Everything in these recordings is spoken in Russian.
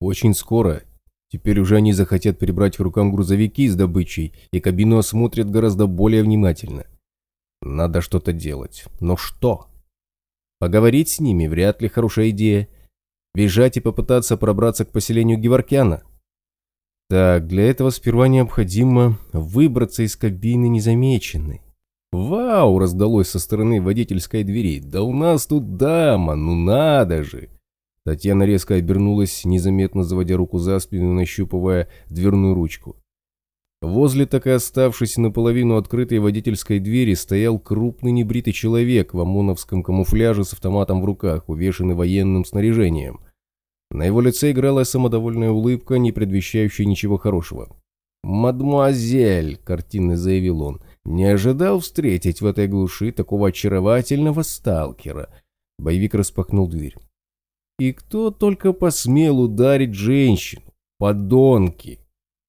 Очень скоро. Теперь уже они захотят прибрать к рукам грузовики с добычей, и кабину осмотрят гораздо более внимательно. Надо что-то делать. Но что? Поговорить с ними вряд ли хорошая идея. Бежать и попытаться пробраться к поселению Геворкяна. Так, для этого сперва необходимо выбраться из кабины незамеченной. «Вау!» – раздалось со стороны водительской двери. «Да у нас тут дама, ну надо же!» Татьяна резко обернулась, незаметно заводя руку за спину и нащупывая дверную ручку. Возле так и оставшейся наполовину открытой водительской двери стоял крупный небритый человек в ОМОНовском камуфляже с автоматом в руках, увешанный военным снаряжением. На его лице играла самодовольная улыбка, не предвещающая ничего хорошего. «Мадмуазель», — картинно заявил он, — «не ожидал встретить в этой глуши такого очаровательного сталкера». Боевик распахнул дверь. «И кто только посмел ударить женщину? Подонки!»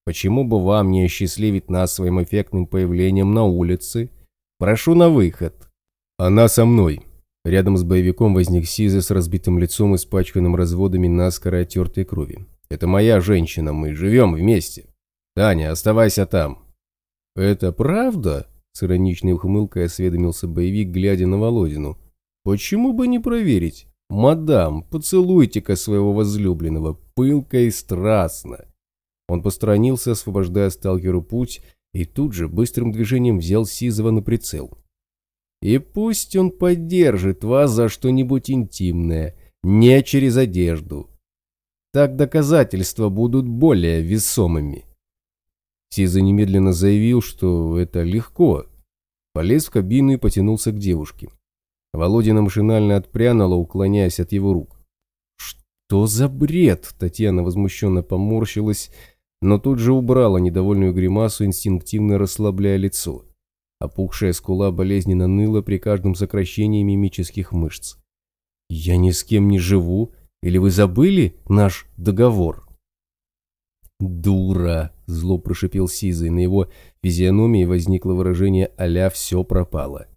Почему бы вам не осчастливить нас своим эффектным появлением на улице? Прошу на выход. Она со мной. Рядом с боевиком возник Сиза с разбитым лицом, испачканным разводами наскоро оттертой крови. Это моя женщина, мы живем вместе. Таня, оставайся там. Это правда? С ироничной ухмылкой осведомился боевик, глядя на Володину. Почему бы не проверить? Мадам, поцелуйте-ка своего возлюбленного, пылко и страстно. Он посторонился, освобождая сталкеру путь, и тут же быстрым движением взял Сизова на прицел. «И пусть он поддержит вас за что-нибудь интимное, не через одежду. Так доказательства будут более весомыми». Сиза немедленно заявил, что это легко. Полез в кабину и потянулся к девушке. Володина машинально отпрянула, уклоняясь от его рук. «Что за бред?» Татьяна возмущенно поморщилась но тут же убрала недовольную гримасу, инстинктивно расслабляя лицо. Опухшая скула болезненно ныла при каждом сокращении мимических мышц. «Я ни с кем не живу, или вы забыли наш договор?» «Дура!» – зло прошипел Сизый. На его физиономии возникло выражение «аля все пропало».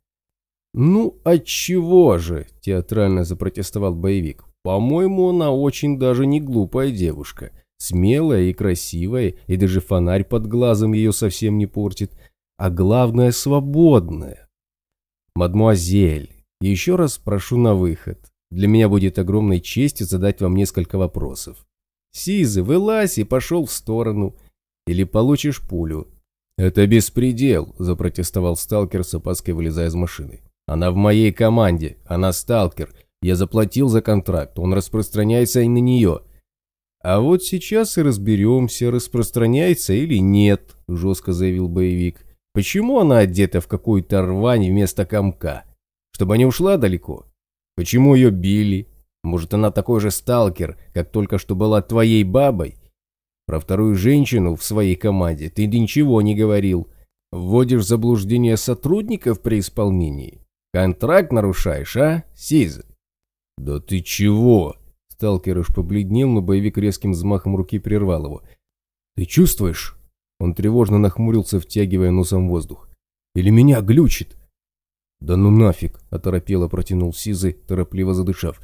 «Ну, отчего же?» – театрально запротестовал боевик. «По-моему, она очень даже не глупая девушка. Смелая и красивая, и даже фонарь под глазом ее совсем не портит. А главное, свободная. Мадмуазель, еще раз прошу на выход. Для меня будет огромной честью задать вам несколько вопросов. Сизы, вылазь и пошел в сторону. Или получишь пулю. Это беспредел, запротестовал сталкер с опаской вылезая из машины. Она в моей команде, она сталкер. Я заплатил за контракт, он распространяется и на нее. «А вот сейчас и разберемся, распространяется или нет», – жестко заявил боевик. «Почему она одета в какую-то рвань вместо комка? Чтобы не ушла далеко? Почему ее били? Может, она такой же сталкер, как только что была твоей бабой? Про вторую женщину в своей команде ты ничего не говорил. Вводишь заблуждение сотрудников при исполнении? Контракт нарушаешь, а, Сиза?» «Да ты чего?» Сталкер уж побледнел, но боевик резким взмахом руки прервал его. «Ты чувствуешь?» Он тревожно нахмурился, втягивая носом воздух. «Или меня глючит?» «Да ну нафиг!» – оторопело протянул Сизы, торопливо задышав.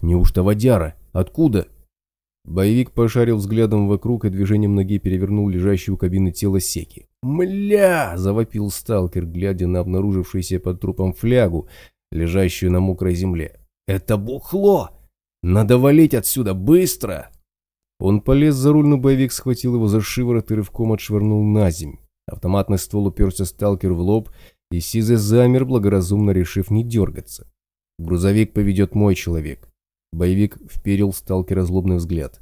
«Неужто водяра? Откуда?» Боевик пошарил взглядом вокруг и движением ноги перевернул лежащую у кабины тело Секи. «Мля!» – завопил сталкер, глядя на обнаружившуюся под трупом флягу, лежащую на мокрой земле. «Это бухло! Надо валить отсюда, быстро!» Он полез за руль, но боевик схватил его за шиворот и рывком отшвырнул на земь. Автоматный ствол уперся сталкер в лоб, и Сиза замер, благоразумно решив не дергаться. «Грузовик поведет мой человек». Боевик вперил сталкера злобный взгляд.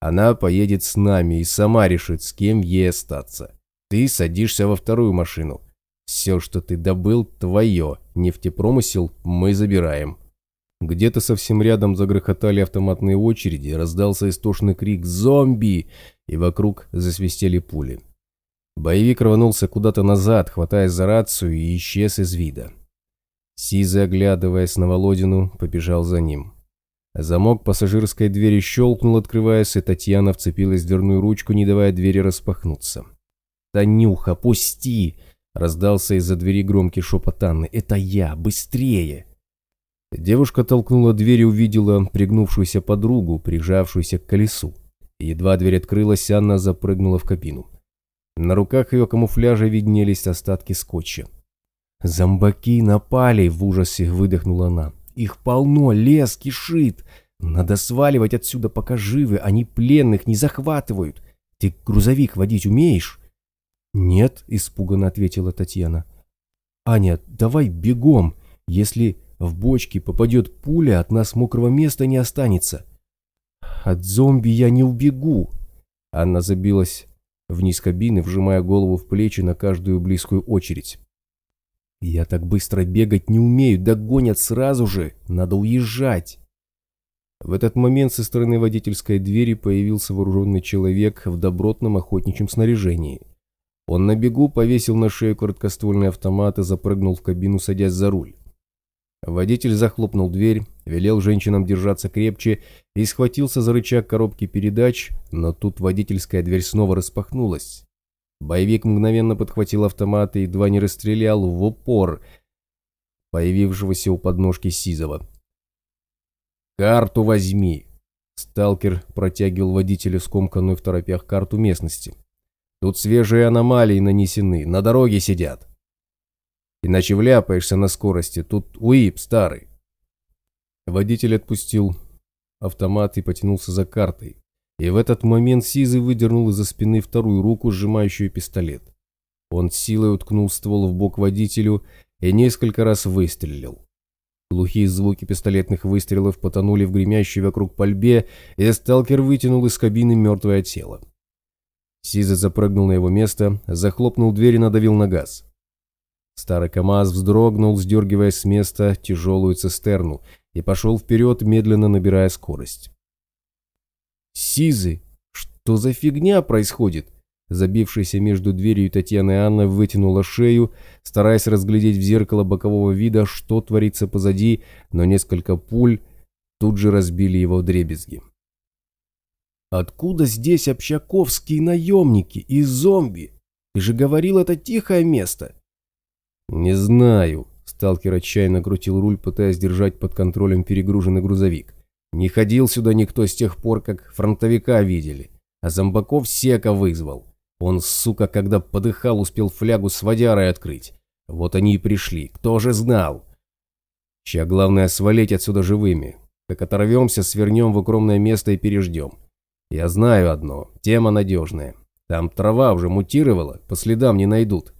«Она поедет с нами и сама решит, с кем ей остаться. Ты садишься во вторую машину. Все, что ты добыл, твое. Нефтепромысел мы забираем». Где-то совсем рядом загрохотали автоматные очереди, раздался истошный крик «Зомби!» и вокруг засвистели пули. Боевик рванулся куда-то назад, хватаясь за рацию и исчез из вида. Сиза, оглядываясь на Володину, побежал за ним. Замок пассажирской двери щелкнул, открываясь, и Татьяна вцепилась в дверную ручку, не давая двери распахнуться. «Танюха, пусти!» — раздался из-за двери громкий шепот Анны. «Это я! Быстрее!» Девушка толкнула дверь и увидела пригнувшуюся подругу, прижавшуюся к колесу. Едва дверь открылась, Анна запрыгнула в кабину. На руках ее камуфляжа виднелись остатки скотча. «Зомбаки напали!» — в ужасе выдохнула она. «Их полно, лес кишит! Надо сваливать отсюда, пока живы, они пленных не захватывают! Ты грузовик водить умеешь?» «Нет», — испуганно ответила Татьяна. «Аня, давай бегом! Если в бочке попадет пуля, от нас мокрого места не останется!» «От зомби я не убегу!» Анна забилась вниз кабины, вжимая голову в плечи на каждую близкую очередь. «Я так быстро бегать не умею, догонят сразу же, надо уезжать!» В этот момент со стороны водительской двери появился вооруженный человек в добротном охотничьем снаряжении. Он на бегу повесил на шею короткоствольный автомат и запрыгнул в кабину, садясь за руль. Водитель захлопнул дверь, велел женщинам держаться крепче и схватился за рычаг коробки передач, но тут водительская дверь снова распахнулась. Боевик мгновенно подхватил автомат и едва не расстрелял в упор появившегося у подножки Сизова. «Карту возьми!» Сталкер протягивал водителю скомканную в торопях карту местности. «Тут свежие аномалии нанесены, на дороге сидят. Иначе вляпаешься на скорости, тут УИП старый». Водитель отпустил автомат и потянулся за картой. И в этот момент Сизый выдернул из-за спины вторую руку, сжимающую пистолет. Он силой уткнул ствол в бок водителю и несколько раз выстрелил. Глухие звуки пистолетных выстрелов потонули в гремящей вокруг пальбе, и сталкер вытянул из кабины мертвое тело. Сиза запрыгнул на его место, захлопнул дверь и надавил на газ. Старый КамАЗ вздрогнул, сдергивая с места тяжелую цистерну, и пошел вперед, медленно набирая скорость. «Сизы, что за фигня происходит?» Забившаяся между дверью и Татьяной Анна вытянула шею, стараясь разглядеть в зеркало бокового вида, что творится позади, но несколько пуль тут же разбили его в дребезги. «Откуда здесь общаковские наемники и зомби? Ты же говорил, это тихое место!» «Не знаю», — сталкер отчаянно крутил руль, пытаясь держать под контролем перегруженный грузовик. «Не ходил сюда никто с тех пор, как фронтовика видели, а зомбаков сека вызвал. Он, сука, когда подыхал, успел флягу с водярой открыть. Вот они и пришли. Кто же знал? Ща главное свалить отсюда живыми. Как оторвемся, свернем в укромное место и переждем. Я знаю одно. Тема надежная. Там трава уже мутировала, по следам не найдут.